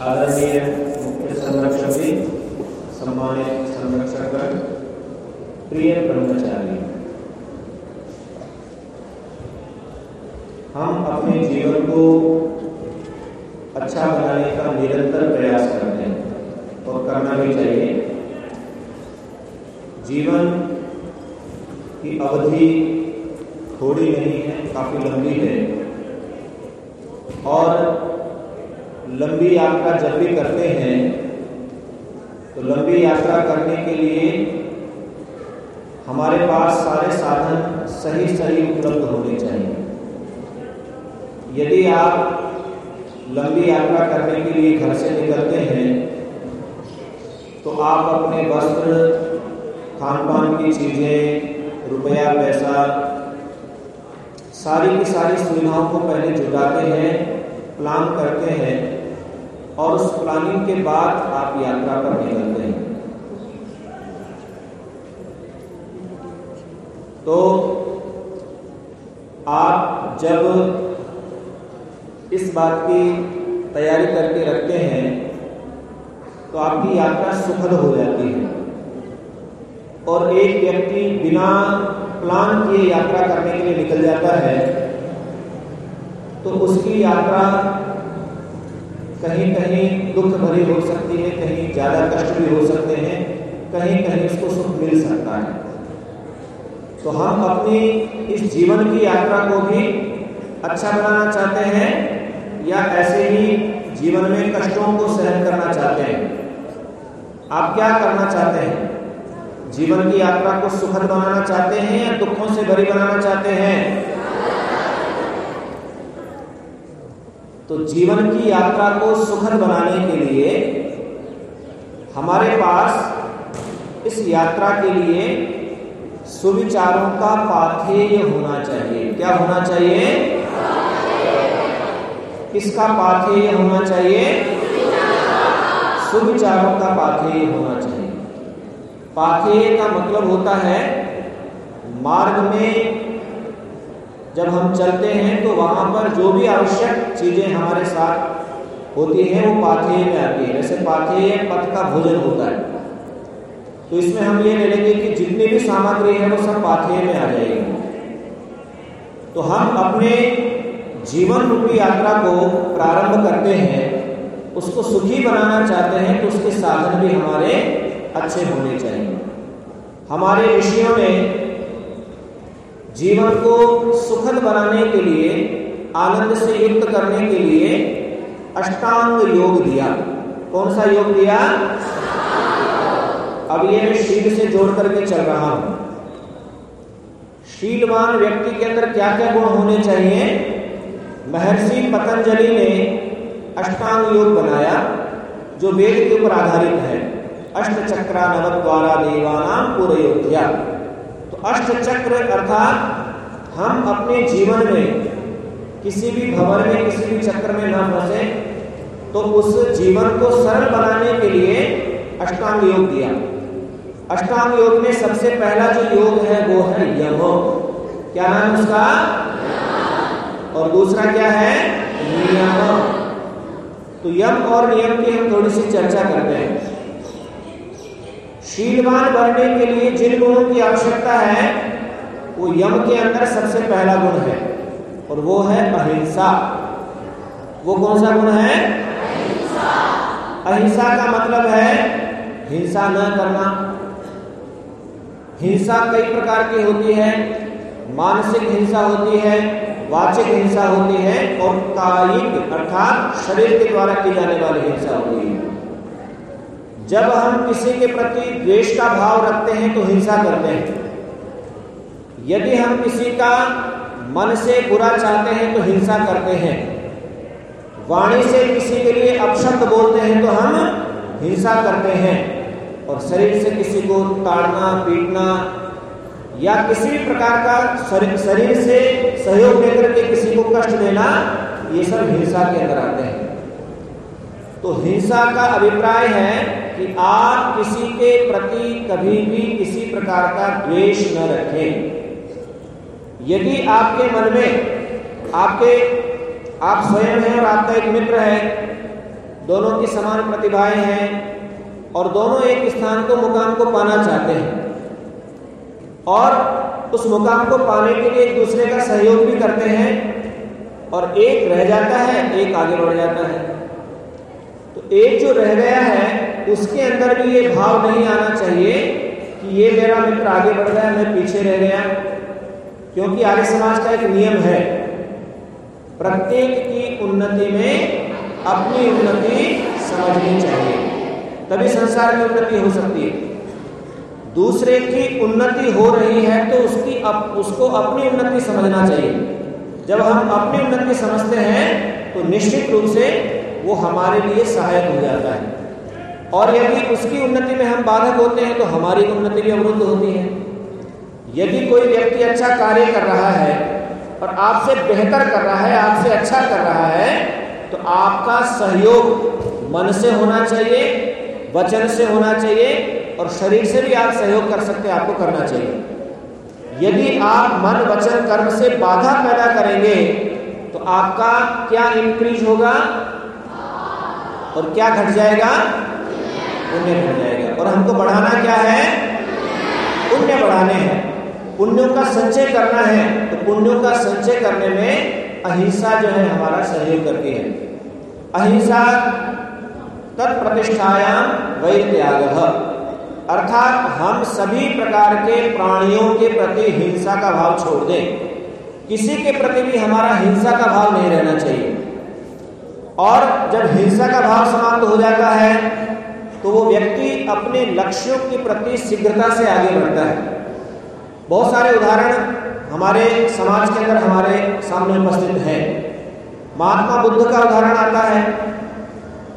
आदरणीय मुख्य संरक्षक जी, सम्मानित संरक्षक प्रिय ब्रह्मचारी। हम अपने जीवन को अच्छा बनाने का निरंतर प्रयास करते हैं और करना भी चाहिए। जीवन की अवधि थोड़ी नहीं है, काफ़ी लंबी है और लंबी यात्रा जब भी करते हैं तो लंबी यात्रा करने के लिए हमारे पास सारे साधन सही सही उपलब्ध होने चाहिए। यदि आप लंबी यात्रा करने के लिए घर से निकलते हैं तो आप अपने वस्त्र खान पान की चीज़ें, रुपया, पैसा, सारी की सारी सुविधाओं को पहले जुटाते हैं, प्लान करते हैं और उस प्लानिंग के बाद आप यात्रा पर निकलते हैं। तो आप जब इस बात की तैयारी करके रखते हैं तो आपकी यात्रा सुखद हो जाती है। और एक व्यक्ति बिना प्लान किए यात्रा करने के लिए निकल जाता है तो उसकी यात्रा कहीं कहीं दुख भरी हो सकती है, कहीं ज़्यादा कष्ट भी हो सकते हैं कहीं कहीं उसको सुख मिल सकता है। तो हम अपनी इस जीवन की यात्रा को भी अच्छा बनाना चाहते हैं या ऐसे ही जीवन में कष्टों को सहन करना चाहते हैं? आप क्या करना चाहते हैं? जीवन की यात्रा को सुखद बनाना चाहते हैं या दुखों से भरी बनाना चाहते हैं? तो जीवन की यात्रा को सुखद बनाने के लिए हमारे पास इस यात्रा के लिए सुविचारों का पाथेय होना चाहिए। क्या होना चाहिए? किसका पाथेय होना चाहिए? सुविचारों का पाथेय होना चाहिए। पाथेय का मतलब होता है मार्ग में जब हम चलते हैं तो वहाँ पर जो भी आवश्यक चीज़ें हमारे साथ होती हैं, वो पाथेय में आती है। जैसे पाथेय पथ का भोजन होता है। तो इसमें हम ये ले लेंगे कि जितनी भी सामग्री है, वो सब पाथेय में आ जाएगी। तो हम अपने जीवन रूपी यात्रा को प्रारंभ करते हैं, उसको सुखी बनाना चाहते हैं तो उसके साधन भी हमारे अच्छे होने चाहिए। हमारे विषयों में जीवन को सुखद बनाने के लिए, आनंद से युक्त करने के लिए अष्टांग योग दिया। कौन सा योग दिया? अब ये मैं शील से जोड़ करके चल रहा हूँ। शीलवान व्यक्ति के अंदर क्या क्या गुण होने चाहिए? महर्षि पतंजलि ने अष्टांग योग बनाया, जो वेद के ऊपर आधारित है। अष्ट चक्रा नव द्वारा देवानाम पूर्योध्या अष्ट चक्र अर्थात हम अपने जीवन में किसी भी भवन में, किसी भी चक्र में न फंसे तो उस जीवन को सरल बनाने के लिए अष्टांग योग दिया। अष्टांग योग में सबसे पहला जो योग है वो है यम। क्या नाम उसका? और दूसरा क्या है? नियम। तो यम और नियम की हम थोड़ी सी चर्चा करते हैं। शीलवान बनने के लिए जिन गुणों की आवश्यकता है, वो यम के अंदर सबसे पहला गुण है, और वो है अहिंसा। वो कौन सा गुण है? अहिंसा। का मतलब है हिंसा न करना। हिंसा कई प्रकार की होती है। मानसिक हिंसा होती है, वाचिक हिंसा होती है, और कायिक अर्थात शरीर के द्वारा की जाने वाली हिंसा होती है। जब हम किसी के प्रति द्वेष का भाव रखते हैं तो हिंसा करते हैं। यदि हम किसी का मन से बुरा चाहते हैं तो हिंसा करते हैं। वाणी से किसी के लिए अपशब्द बोलते हैं तो हम हिंसा करते हैं। और शरीर से किसी को ताड़ना, पीटना या किसी भी प्रकार का शरीर से सहयोग लेकर के किसी को कष्ट देना, ये सब हिंसा के अंदर आते हैं। तो हिंसा का अभिप्राय है कि आप किसी के प्रति कभी भी किसी प्रकार का द्वेष न रखें। यदि आपके मन में, आपके, आप स्वयं हैं और आपका एक मित्र है, दोनों की समान प्रतिभाएँ हैं और दोनों एक स्थान को मुकाम को पाना चाहते हैं और उस मुकाम को पाने के लिए एक दूसरे का सहयोग भी करते हैं और एक रह जाता है, एक आगे बढ़ जाता है। एक जो रह गया है उसके अंदर भी ये भाव नहीं आना चाहिए कि ये मेरा मित्र आगे बढ़ गया मैं पीछे रह गया। क्योंकि आर्य समाज का एक नियम है प्रत्येक की उन्नति में अपनी उन्नति समझनी चाहिए। तभी संसार की उन्नति हो सकती है। दूसरे की उन्नति हो रही है तो उसकी अप, उसको अपनी उन्नति समझना चाहिए। जब हम अपनी उन्नति समझते हैं तो निश्चित रूप से वो हमारे लिए सहायक हो जाता है। और यदि उसकी उन्नति में हम बाधक होते हैं तो हमारी उन्नति भी अवरुद्ध होती है। यदि कोई व्यक्ति अच्छा कार्य कर रहा है और आपसे बेहतर कर रहा है, आपसे अच्छा कर रहा है तो आपका सहयोग मन से होना चाहिए, वचन से होना चाहिए और शरीर से भी आप सहयोग कर सकते हैं, आपको करना चाहिए। यदि आप मन, वचन, कर्म से बाधा पैदा करेंगे तो आपका क्या इंक्रीज होगा? और क्या घट जाएगा? पुण्य घट जाएगा। और हमको बढ़ाना क्या है? पुण्य बढ़ाने हैं। पुण्यों का संचय करना है। तो पुण्यों का संचय करने में अहिंसा जो है हमारा सहयोग करती है। अहिंसा तत्प्रतिष्ठायाम वैत्याग अर्थात हम सभी प्रकार के प्राणियों के प्रति हिंसा का भाव छोड़ दें। किसी के प्रति भी हमारा हिंसा का भाव नहीं रहना चाहिए। और जब हिंसा का भाव समाप्त हो जाता है तो वो व्यक्ति अपने लक्ष्यों के प्रति शीघ्रता से आगे बढ़ता है। बहुत सारे उदाहरण हमारे समाज के अंदर हमारे सामने उपस्थित हैं। महात्मा बुद्ध का उदाहरण आता है।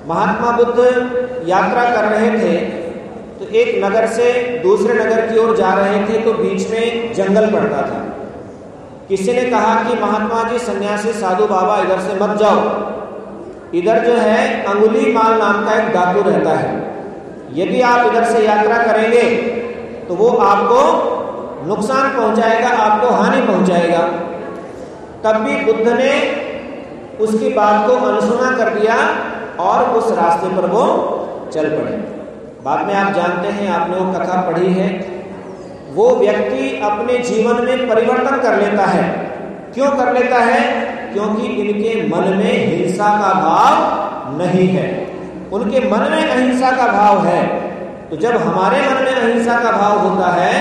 महात्मा बुद्ध यात्रा कर रहे थे तो एक नगर से दूसरे नगर की ओर जा रहे थे तो बीच में जंगल पड़ता था। किसी ने कहा कि महात्मा जी, सन्यासी साधु बाबा, इधर से मत जाओ। इधर जो है, अंगुली माल नाम का एक डाकू रहता है। यदि आप इधर से यात्रा करेंगे तो वो आपको नुकसान पहुंचाएगा, आपको हानि पहुंचाएगा। तब भी बुद्ध ने उसकी बात को अनसुना कर दिया और उस रास्ते पर वो चल पड़े। बाद में आप जानते हैं, आपने वो कथा पढ़ी है। वो व्यक्ति अपने जीवन में परिवर्तन कर लेता है। क्यों कर लेता है? क्योंकि इनके मन में हिंसा का भाव नहीं है। उनके मन में अहिंसा का भाव है। तो जब हमारे मन में अहिंसा का भाव होता है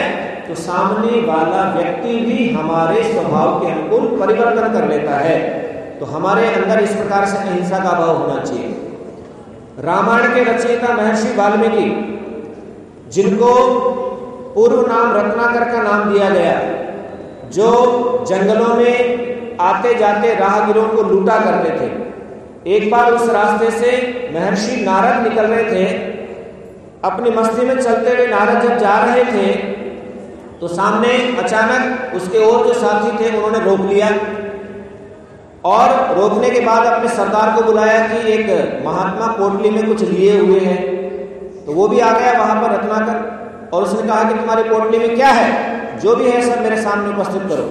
तो सामने वाला व्यक्ति भी हमारे स्वभाव के अनुकूल परिवर्तन कर लेता है। तो हमारे अंदर इस प्रकार से अहिंसा का भाव होना चाहिए। रामायण के रचयिता महर्षि वाल्मीकि, जिनको पूर्व नाम रत्नाकर का नाम दिया गया, जो जंगलों में आते जाते राहगीरों को लूटा करते थे। एक बार उस रास्ते से महर्षि नारद निकल रहे थे। अपनी मस्ती में चलते हुए नारद जब जा रहे थे तो सामने अचानक उसके और जो साथी थे, उन्होंने रोक लिया और रोकने के बाद अपने सरदार को बुलाया कि एक महात्मा पोटली में कुछ लिए हुए हैं। तो वो भी आ गया वहाँ पर रत्नाकर और उसने कहा कि तुम्हारी पोटली में क्या है? जो भी है सब मेरे सामने उपस्थित करो।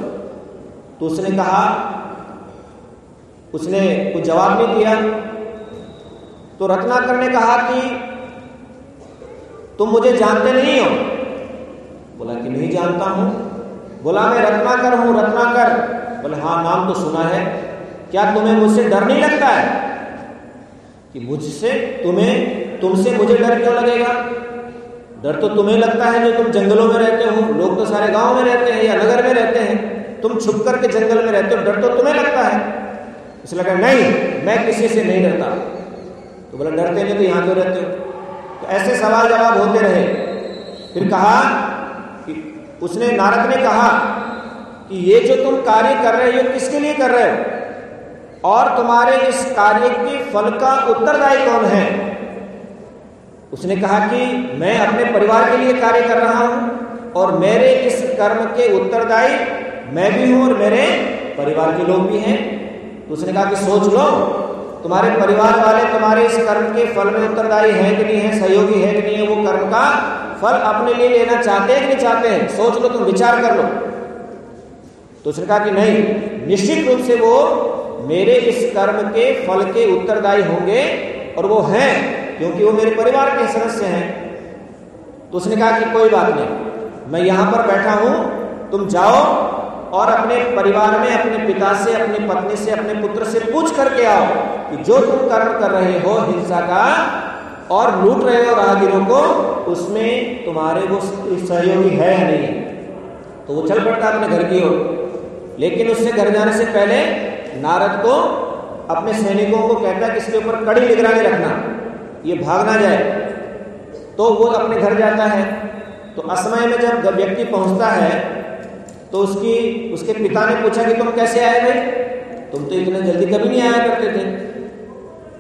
तो उसने कहा, उसने कुछ जवाब नहीं दिया। तो रत्नाकर ने कहा कि, तुम मुझे जानते नहीं हो? बोला कि, नहीं जानता हूँ। बोला, मैं रत्नाकर हूँ, रत्नाकर। बोले हाँ नाम तो सुना है। क्या तुम्हें मुझसे डर नहीं लगता है? कि, मुझसे? तुम्हें? तुमसे मुझे डर क्यों लगेगा? डर तो तुम्हें लगता है जो तुम जंगलों में रहते हो, लोग तो सारे गाँव में रहते हैं या नगर में रहते हैं। तुम छुप करके जंगल में रहते हो, डर तो तुम्हें लगता है। इसलिए लगा नहीं, मैं किसी से नहीं डरता। तो बोला, डरते नहीं तो यहाँ क्यों रहते हो? तो ऐसे सवाल जवाब होते रहे। फिर कहा कि, उसने नारद ने कहा कि ये जो तुम कार्य कर रहे हो किसके लिए कर रहे हो? और तुम्हारे इस कार्य के फल का उत्तरदायी कौन है? उसने कहा कि, मैं अपने परिवार के लिए कार्य कर रहा हूँ और मेरे इस कर्म के उत्तरदायी मैं भी हूँ और मेरे परिवार के लोग भी हैं। तो उसने कहा कि सोच लो, तुम्हारे परिवार वाले तुम्हारे इस कर्म के फल में उत्तरदायी है कि नहीं है, सहयोगी है कि नहीं है, वो कर्म का फल अपने लिए लेना चाहते हैं कि नहीं चाहते हैं? सोच लो, तुम विचार कर लो। तो उसने कहा कि नहीं, निश्चित रूप से वो मेरे इस कर्म के फल के उत्तरदायी होंगे और वो हैं, क्योंकि वो मेरे परिवार के सदस्य हैं। तो उसने कहा कि कोई बात नहीं, मैं यहाँ पर बैठा हूँ, तुम जाओ और अपने परिवार में, अपने पिता से, अपनी पत्नी से, अपने पुत्र से पूछ करके आओ कि जो तुम कर्म कर रहे हो हिंसा का और लूट रहे हो राहगीरों को, उसमें तुम्हारे वो सहयोगी है या नहीं? तो वो चल पड़ता अपने घर की ओर। लेकिन उससे घर जाने से पहले नारद को, अपने सैनिकों को कहता है कि इसके ऊपर कड़ी निगरानी रखना, ये भाग ना जाए। तो वो अपने घर जाता है। तो असमय में जब व्यक्ति पहुँचता है तो उसकी, उसके पिता ने पूछा कि तुम कैसे आए भाई? तुम तो इतने जल्दी कभी नहीं आया करते थे।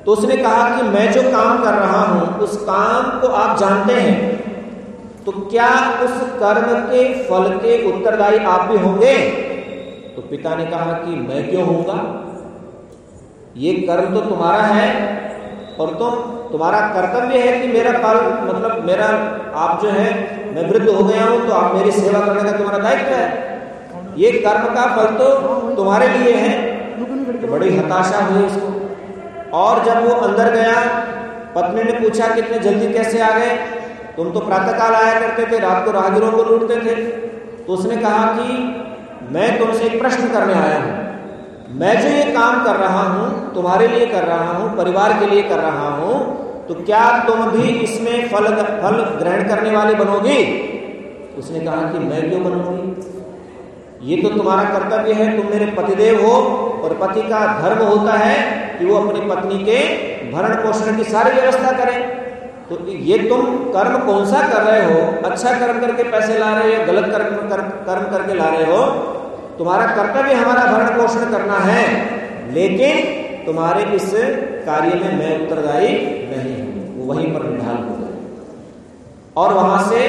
तो उसने कहा कि मैं जो काम कर रहा हूँ, उस काम को आप जानते हैं। तो क्या उस कर्म के फल के उत्तरदायी आप भी होंगे? तो पिता ने कहा कि मैं क्यों होऊँगा? ये कर्म तो तुम्हारा है, और तुम, तुम्हारा कर्तव्य है कि मेरा फल मतलब मेरा, आप जो है, मैं वृद्ध हो गया हूँ तो आप मेरी सेवा करने का तुम्हारा दायित्व है। ये कर्म का फल तो तुम्हारे लिए है। तो बड़ी हताशा हुई उसको और जब वो अंदर गया, पत्नी ने पूछा कि इतने जल्दी कैसे आ गए? तुम तो प्रातःकाल आया करते थे, रात को राहगीरों को लूटते थे। तो उसने कहा कि मैं तुमसे एक प्रश्न करने आया हूँ। मैं जो ये काम कर रहा हूँ, तुम्हारे लिए कर रहा हूँ, परिवार के लिए कर रहा हूँ तो क्या तुम भी इसमें फल फल ग्रहण करने वाले बनोगे? उसने कहा कि मैं क्यों बनूँगी? ये तो तुम्हारा कर्तव्य है तुम मेरे पतिदेव हो और पति का धर्म होता है कि वो अपनी पत्नी के भरण पोषण की सारी व्यवस्था करें। तो ये तुम कर्म कौन सा कर रहे हो? अच्छा कर्म करके पैसे ला रहे हो गलत कर्म कर, कर्म करके ला रहे हो? तुम्हारा कर्तव्य हमारा भरण पोषण करना है लेकिन तुम्हारे इस कार्य में मैं उत्तरदायी नहीं हूँ। वहीं पर निढाल हो गए और वहाँ से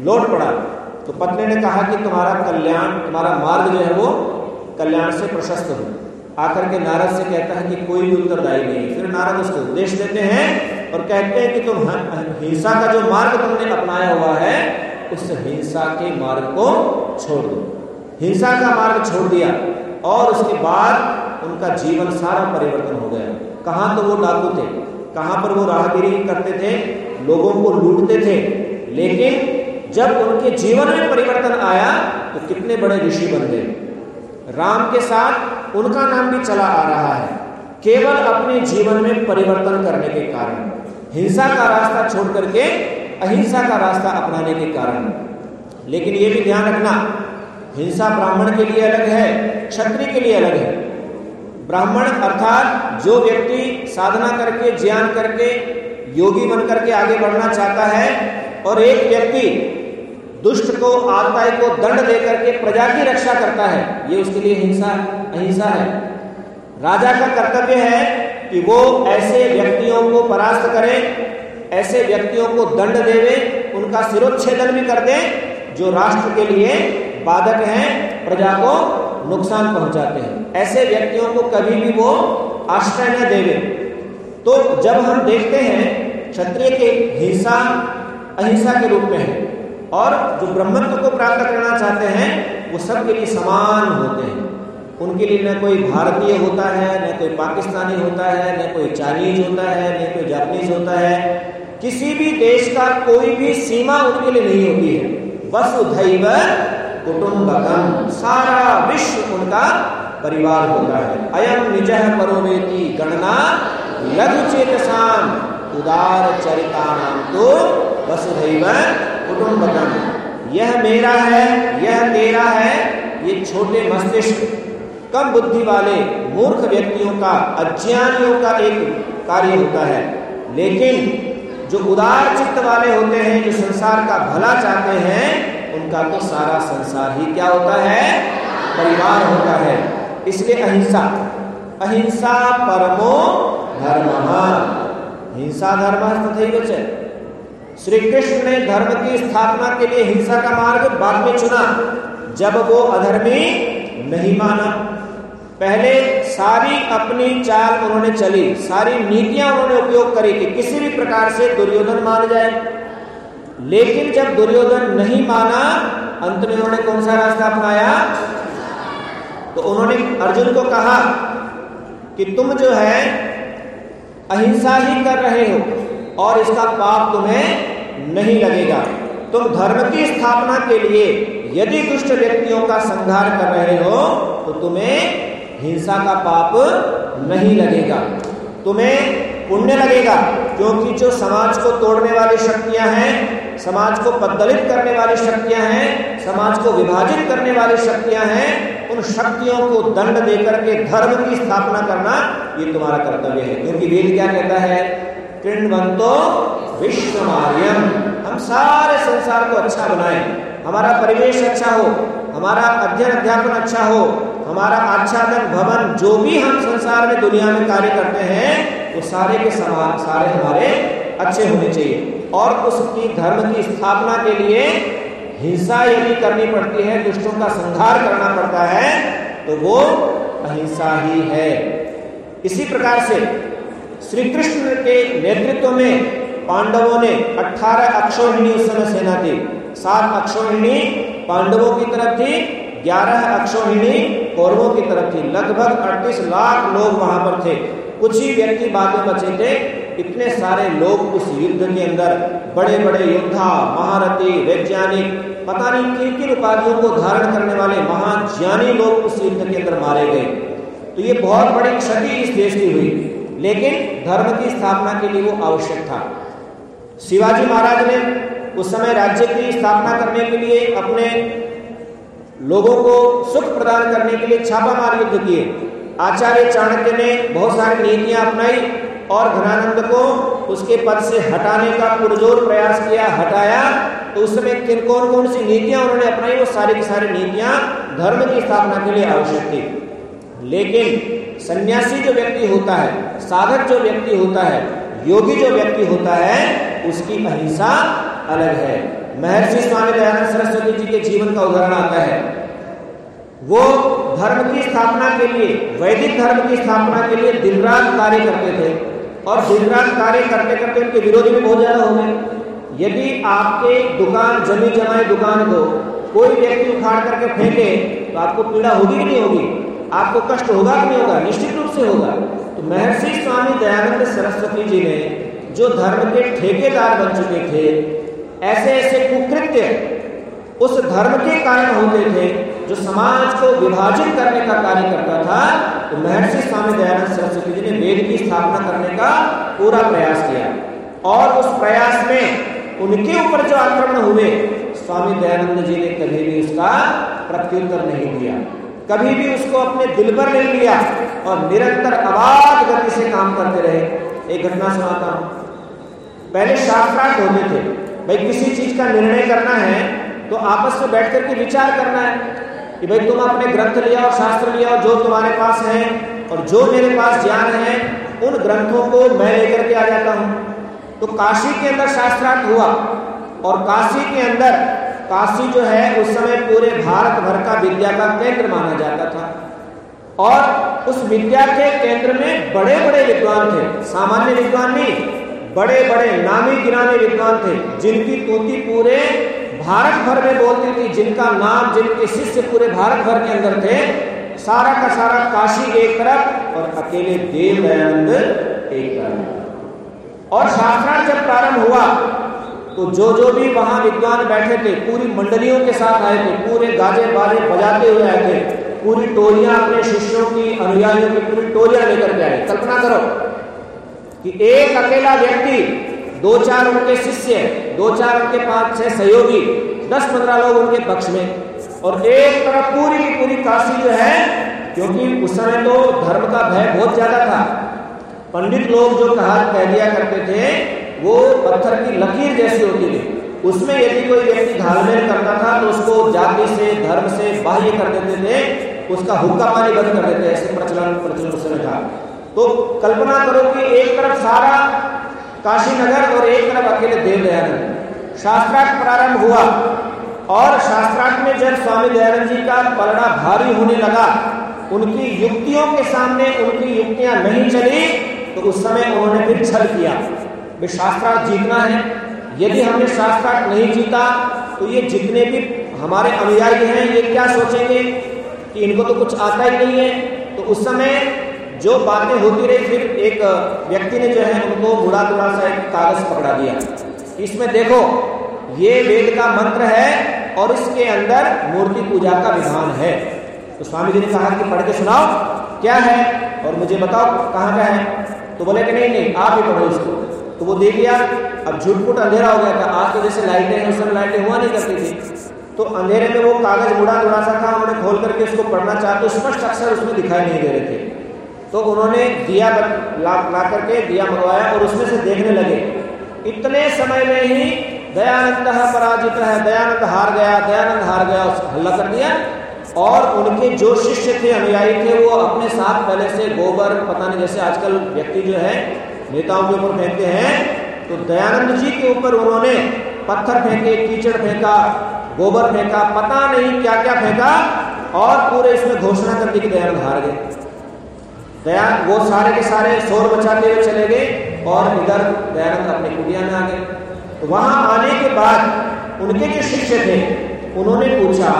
लौट पड़ा। तो पत्नी ने कहा कि तुम्हारा कल्याण, तुम्हारा मार्ग जो है वो कल्याण से प्रशस्त हो। आकर के नारद से कहता है कि कोई भी उत्तरदायी नहीं फिर नारद उसको उपदेश देते हैं और कहते हैं कि तुम हिंसा का जो मार्ग तुमने अपनाया हुआ है, उस हिंसा के मार्ग को छोड़ दो। हिंसा का मार्ग छोड़ दिया और उसके बाद उनका जीवन सारा परिवर्तन हो गया। कहाँ तो वो डाकू थे, कहाँ पर वो राहगिरी करते थे, लोगों को लूटते थे, लेकिन जब उनके जीवन में परिवर्तन आया तो कितने बड़े ऋषि बन गए। राम के साथ उनका नाम भी चला आ रहा है। केवल अपने जीवन में परिवर्तन करने के कारण। हिंसा का रास्ता छोड़ करके अहिंसा का रास्ता अपनाने के कारण। लेकिन यह भी ध्यान रखना, हिंसा ब्राह्मण के लिए अलग है, क्षत्रिय के लिए अलग है। ब्राह्मण अर्थात जो व्यक्ति साधना करके, ज्ञान करके, योगी बन करके आगे बढ़ना चाहता है, और एक व्यक्ति दुष्ट को आत्ताई को दंड देकर के प्रजा की रक्षा करता है, ये उसके लिए हिंसा, अहिंसा है। राजा का कर्तव्य है कि वो ऐसे व्यक्तियों को परास्त करे, ऐसे व्यक्तियों को दंड देवे, उनका सिरोच्छेदन भी कर दे, जो राष्ट्र के लिए बाधक हैं, प्रजा को नुकसान पहुंचाते हैं। ऐसे व्यक्तियों को कभी भी वो आश्रय न देवे। तो जब हम देखते हैं, क्षत्रिय के हिंसा, अहिंसा के रूप में है और जो ब्रह्मत्व को प्राप्त करना चाहते हैं, वो सबके लिए समान होते हैं। उनके लिए न कोई भारतीय होता है, न कोई पाकिस्तानी होता है, न कोई चाइनीज़ होता है, न कोई जापानीज होता है। किसी भी देश का कोई भी सीमा उनके लिए नहीं होती है। वसुधैव कुटुंबकम सारा विश्व उनका परिवार होता है। अयम निज परोवेती गणना लघु चेतसान उदार चरिता नाम तो वसुधैव कुटुंबकम यह मेरा है, यह तेरा है, ये छोटे मस्तिष्क। कम बुद्धि वाले मूर्ख व्यक्तियों का, अज्ञानियों का एक कार्य होता है। लेकिन जो उदार चित्त वाले होते हैं, जो संसार का भला चाहते हैं, उनका तो सारा संसार ही क्या होता है? परिवार होता है। इसलिए अहिंसा अहिंसा परमो धर्म। हिंसा धर्म तथा श्री कृष्ण ने धर्म की स्थापना के लिए हिंसा का मार्ग बाद में चुना, जब वो अधर्मी नहीं माना। पहले सारी अपनी चाल उन्होंने चली, सारी नीतियाँ उन्होंने उपयोग करी कि किसी भी प्रकार से दुर्योधन मान जाए। लेकिन जब दुर्योधन नहीं माना, अंत में उन्होंने कौन सा रास्ता अपनाया? तो उन्होंने अर्जुन को कहा कि तुम जो है, अहिंसा ही कर रहे हो। और इसका पाप तुम्हें नहीं लगेगा। तुम धर्म की स्थापना के लिए यदि दुष्ट व्यक्तियों का संहार कर रहे हो तो तुम्हें हिंसा का पाप नहीं लगेगा। तुम्हें पुण्य लगेगा, क्योंकि जो समाज को तोड़ने वाली शक्तियाँ हैं, समाज को पद्दलित करने वाली शक्तियाँ हैं, समाज को विभाजित करने वाली शक्तियाँ हैं, उन शक्तियों को दंड देकर के धर्म की स्थापना करना ये तुम्हारा कर्तव्य है। क्योंकि वेद क्या कहता है? कृणवंतो विश्वमार्यम। हम सारे संसार को अच्छा बनाए। हमारा परिवेश अच्छा हो, हमारा अध्ययन, अध्यापन अच्छा हो, हमारा आच्छादन, भवन, जो भी हम संसार में, दुनिया में कार्य करते हैं, वो सारे के समान सारे हमारे अच्छे होने चाहिए। और उसकी धर्म की स्थापना के लिए हिंसा यदि करनी पड़ती है, दुष्टों का संहार करना पड़ता है तो वो अहिंसा ही है। इसी प्रकार से श्री कृष्ण के नेतृत्व में पांडवों ने 18 अक्षोहिणी उस समय सेना थी। सात अक्षोहिणी पांडवों की तरफ़ थी, ग्यारह अक्षोहिणी कौरवों की तरफ़ थी। लगभग अड़तीस लाख लोग वहाँ पर थे। कुछ ही व्यक्ति बाद बचे थे। इतने सारे लोग उस युद्ध के अंदर बड़े बड़े योद्धा, महारथी, वैज्ञानिक, पता नहीं किन किन उपाधियों को धारण करने वाले महाज्ञानी लोग उस युद्ध के अंदर मारे गए। तो ये बहुत बड़ी क्षति इस देश की हुई। लेकिन धर्म की स्थापना के लिए वो आवश्यक था। शिवाजी महाराज ने उस समय राज्य की स्थापना करने के लिए अपने लोगों को सुख प्रदान करने के लिए छापामार युद्ध किए। आचार्य चाणक्य ने बहुत सारी नीतियाँ अपनाई और घनानंद को उसके पद से हटाने का पुरजोर प्रयास किया, हटाया। तो उस समय किन कौन कौन सी नीतियाँ उन्होंने अपनाई, वो सारी की सारी नीतियाँ धर्म की स्थापना के लिए आवश्यक थी। लेकिन सन्यासी जो व्यक्ति होता है, साधक जो व्यक्ति होता है, योगी जो व्यक्ति होता है, उसकी अहिंसा अलग है। महर्षि स्वामी दयानंद सरस्वती जी के जीवन का उदाहरण आता है। वो धर्म की स्थापना के लिए, वैदिक धर्म की स्थापना के लिए दिन रात कार्य करते थे और दिन रात कार्य करते करते उनके विरोधी भी बहुत ज़्यादा हो गए। यदि आपके दुकान जमी जमाई दुकान को कोई व्यक्ति उखाड़ करके फेंके तो आपको पीड़ा होगी कि नहीं होगी? आपको कष्ट होगा कि नहीं होगा? निश्चित रूप से होगा। तो महर्षि स्वामी दयानंद सरस्वती जी ने जो धर्म के ठेकेदार बन चुके थे, ऐसे ऐसे कुकृत्य उस धर्म के कारण होते थे, जो समाज को विभाजित करने का कार्य करता था तो महर्षि स्वामी दयानंद सरस्वती जी ने वेद की स्थापना करने का पूरा प्रयास किया। और उस प्रयास में उनके ऊपर जो आक्रमण हुए, स्वामी दयानंद जी ने कभी भी उसका प्रत्युत्तर नहीं दिया। कभी भी उसको अपने दिल पर नहीं लिया और निरंतर अबाध गति से काम करते रहे। एक घटना सुनाता हूँ। पहले शास्त्रार्थ होते थे, भाई किसी चीज़ का निर्णय करना है तो आपस में बैठ करके विचार करना है कि भाई तुम अपने ग्रंथ लिया और शास्त्र लिया और जो तुम्हारे पास है और जो मेरे पास ज्ञान है, उन ग्रंथों को मैं लेकर के आ जाता हूँ। तो काशी के अंदर शास्त्रार्थ हुआ और काशी के अंदर काशी जो है, उस समय पूरे भारत भर का विद्या का केंद्र माना जाता था। और उस विद्या के केंद्र में बड़े बड़े विद्वान थे। सामान्य विद्वान नहीं बड़े बड़े नामी गिरामी विद्वान थे, जिनकी तूती पूरे भारत भर में बोलती थी। जिनका नाम, जिनके शिष्य पूरे भारत भर के अंदर थे, सारा का सारा काशी एक तरफ़ और अकेले देव दयानंद एक तरफ़। और शास्त्रार्थ जब प्रारंभ हुआ तो जो जो भी वहाँ विद्वान बैठे थे, पूरी मंडलियों के साथ आए थे, पूरे गाजे बाजे बजाते हुए आए थे, पूरी टोलियाँ अपने शिष्यों की, अनुयायियों की पूरी टोलियाँ लेकर के आए। कल्पना करो कि एक अकेला व्यक्ति, दो चार उनके शिष्य, दो चार उनके पाँच छह सहयोगी, दस पंद्रह लोग उनके पक्ष में, और एक तरफ़ पूरी की पूरी काशी जो है, क्योंकि उस समय तो धर्म का भय बहुत ज़्यादा था। पंडित लोग जो कहा कह दिया करते थे वो पत्थर की लकीर जैसी होती थी। उसमें यदि कोई व्यक्ति घालमेल करता था तो उसको जाति से, धर्म से बाह्य कर देते थे, उसका हुक्का पानी बंद कर देते, ऐसे प्रचलन प्रचलन समय था तो कल्पना करो कि एक तरफ़ सारा काशी नगर और एक तरफ़ अकेले देव दयानंद शास्त्रार्थ प्रारंभ हुआ और शास्त्रार्थ में जब स्वामी दयानंद जी का पलड़ा भारी होने लगा, उनकी युक्तियों के सामने उनकी युक्तियाँ नहीं चली तो उस समय उन्होंने फिर छल किया। शास्त्रार्थ जीतना है। यदि हमने शास्त्रार्थ नहीं जीता तो ये जितने भी हमारे अनुयायी हैं, ये क्या सोचेंगे कि इनको तो कुछ आता ही नहीं है। तो उस समय जो बातें होती रही, फिर एक व्यक्ति ने जो है उनको बुरा बुरा सा एक कागज़ पकड़ा दिया। इसमें देखो, ये वेद का मंत्र है और इसके अंदर मूर्ति पूजा का विधान है। तो स्वामी जी ने कहा कि पढ़ के सुनाओ, क्या है? और मुझे बताओ, कहाँ का है? तो बोले कि नहीं नहीं, आप ही पढ़ो इसको। तो वो देख लिया अब झूठपुट अंधेरा हो गया था। आज तो जैसे लाइटें हैं उस समय लाइटें हुआ नहीं करती थी। तो अंधेरे में वो कागज़ मुड़ा मुड़ा सा था उन्होंने खोल करके उसको पढ़ना चाहते तो स्पष्ट अक्षर उसमें दिखाई नहीं दे रहे थे। तो उन्होंने दिया ला, ला करके दिया मंगवाया और उसमें से देखने लगे इतने समय में ही दयानंद पराजित है दयानंद हार गया दयानंद हार गया हल्ला कर दिया। और उनके जो शिष्य थे अनुयायी थे वो अपने साथ पहले से गोबर पता नहीं जैसे आजकल व्यक्ति जो है नेताओं के ऊपर फेंकते हैं तो दयानंद जी के ऊपर उन्होंने पत्थर फेंके, कीचड़ फेंका, गोबर फेंका, पता नहीं क्या क्या फेंका, और पूरे इसमें घोषणा कर दी कि दयानंद हार गए। दया वो सारे के सारे शोर बचाते हुए चले गए, और इधर दयानंद अपनी कुटिया में आ गए। तो वहाँ आने के बाद उनके जो शिष्य थे, उन्होंने पूछा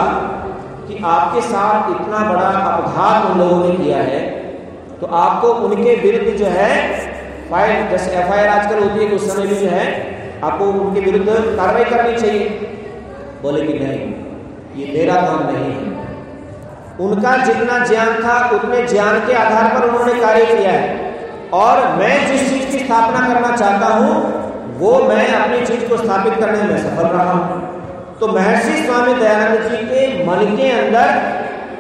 कि आपके साथ इतना बड़ा अपघात उन लोगों ने किया है तो आपको उनके विरुद्ध जो है फ़ाइल जैसे एफ़ आई आर आजकल होती है उस समय भी जो है, आपको उनके विरुद्ध कार्रवाई करनी चाहिए। बोले कि नहीं, ये मेरा काम नहीं है। उनका जितना ज्ञान था, उतने ज्ञान के आधार पर उन्होंने कार्य किया है। और मैं जिस चीज़ की स्थापना करना चाहता हूँ, वो मैं अपनी चीज़ को स्थापित करने में सफल रहा हूँ। तो महर्षि स्वामी दयानंद जी के मन के अंदर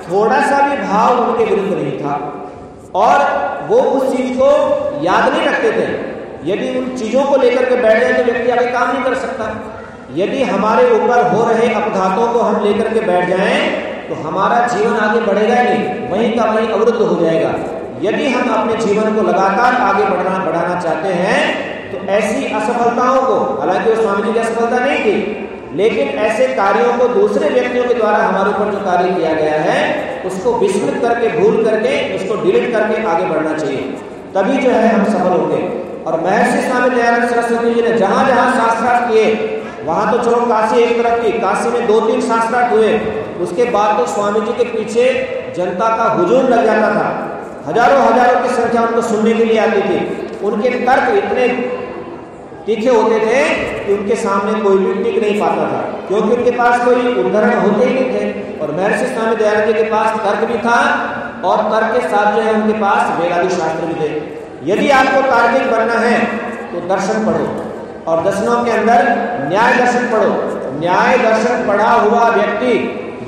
थोड़ा सा भी भाव उनके विरुद्ध नहीं था। और वो उस चीज़ को याद नहीं रखते थे। यदि उन चीज़ों को लेकर के बैठ जाए तो व्यक्ति आगे काम नहीं कर सकता। यदि हमारे ऊपर हो रहे अपघातों को हम लेकर के बैठ जाएँ तो हमारा जीवन आगे बढ़ेगा ही नहीं, वहीं का वहीं अवरुद्ध हो जाएगा। यदि हम अपने जीवन को लगातार आगे बढ़ना, बढ़ाना चाहते हैं तो ऐसी असफलताओं को, हालाँकि वो स्वामी जी की असफलता नहीं थी लेकिन ऐसे कार्यों को दूसरे व्यक्तियों के द्वारा हमारे ऊपर जो कार्य किया गया है, उसको विस्मृत करके, भूल करके, उसको डिलीट करके आगे बढ़ना चाहिए। तभी जो है हम सफल होंगे। और महर्षि स्वामी दयानंद सरस्वती जी ने जहाँ जहाँ शास्त्रार्थ किए, वहाँ तो चलो काशी एक तरफ़ की काशी में दो तीन शास्त्रार्थ हुए। उसके बाद तो स्वामी जी के पीछे जनता का हुजूम लग जाता था। हज़ारों हज़ारों की संख्या उनको सुनने के लिए आती थी। उनके तर्क इतने तीखे होते थे कि उनके सामने कोई भी टिक नहीं पाता था, क्योंकि उनके पास कोई उदाहरण होते ही नहीं थे। और महर्षि स्वामी दयानंद के पास तर्क भी था और तर्क के साथ जो है उनके पास वेदादि शास्त्र भी थे। यदि आपको तार्किक बनना है तो दर्शन पढ़ो और दर्शनों के अंदर न्याय दर्शन पढ़ो। न्याय दर्शन पढ़ा हुआ व्यक्ति,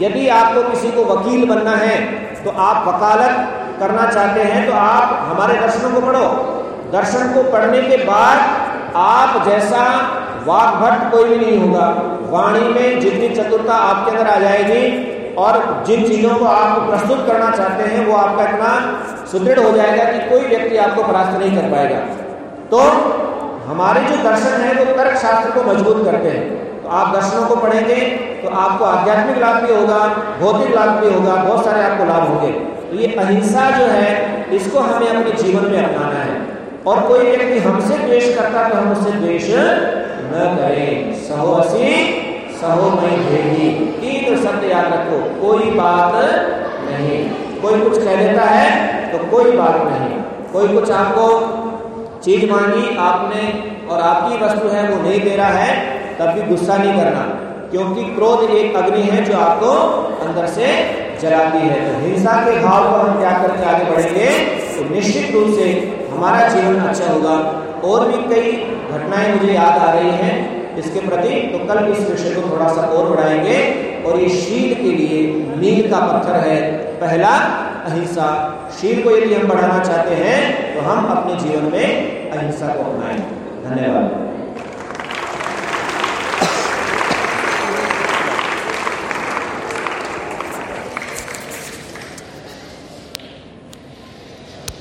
यदि आपको किसी को वकील बनना है तो आप वकालत करना चाहते हैं तो आप हमारे दर्शनों को पढ़ो। दर्शन को पढ़ने के बाद आप जैसा वाक कोई भी नहीं होगा। वाणी में जितनी चतुरता आपके अंदर आ जाएगी और जिन चीज़ों को आप प्रस्तुत करना चाहते हैं, वो आपका इतना सुदृढ़ हो जाएगा कि कोई व्यक्ति आपको परास्त नहीं कर पाएगा। तो हमारे जो दर्शन है, वो तर्क शास्त्र को मज़बूत करते हैं। तो आप दर्शनों को पढ़ेंगे तो आपको आध्यात्मिक लाभ भी होगा, भौतिक लाभ भी होगा, बहुत सारे आपको लाभ होंगे। तो ये अहिंसा जो है, इसको हमें अपने जीवन में अपनाना है। और कोई व्यक्ति हमसे द्वेष करता तो हम उससे द्वेष न करें। सहो असी, सहो मई भेगी तीन शब्द याद रखो, कोई बात नहीं। कोई कुछ कह देता है तो कोई बात नहीं। कोई कुछ आपको चीज़ मांगी आपने और आपकी वस्तु है वो नहीं दे रहा है, तब भी गुस्सा नहीं करना। क्योंकि क्रोध एक अग्नि है जो आपको अंदर से जलाती है। तो हिंसा के भाव को हम क्या करके आगे बढ़ेंगे। तो निश्चित रूप से हमारा जीवन अच्छा होगा। और भी कई घटनाएँ मुझे याद आ रही हैं इसके प्रति तो कल इस विषय को थोड़ा सा और बढ़ाएँगे। और ये शील के लिए मील का पत्थर है। पहला अहिंसा। शील को यदि हम बढ़ाना चाहते हैं तो हम अपने जीवन में अहिंसा को अपनाएँ धन्यवाद।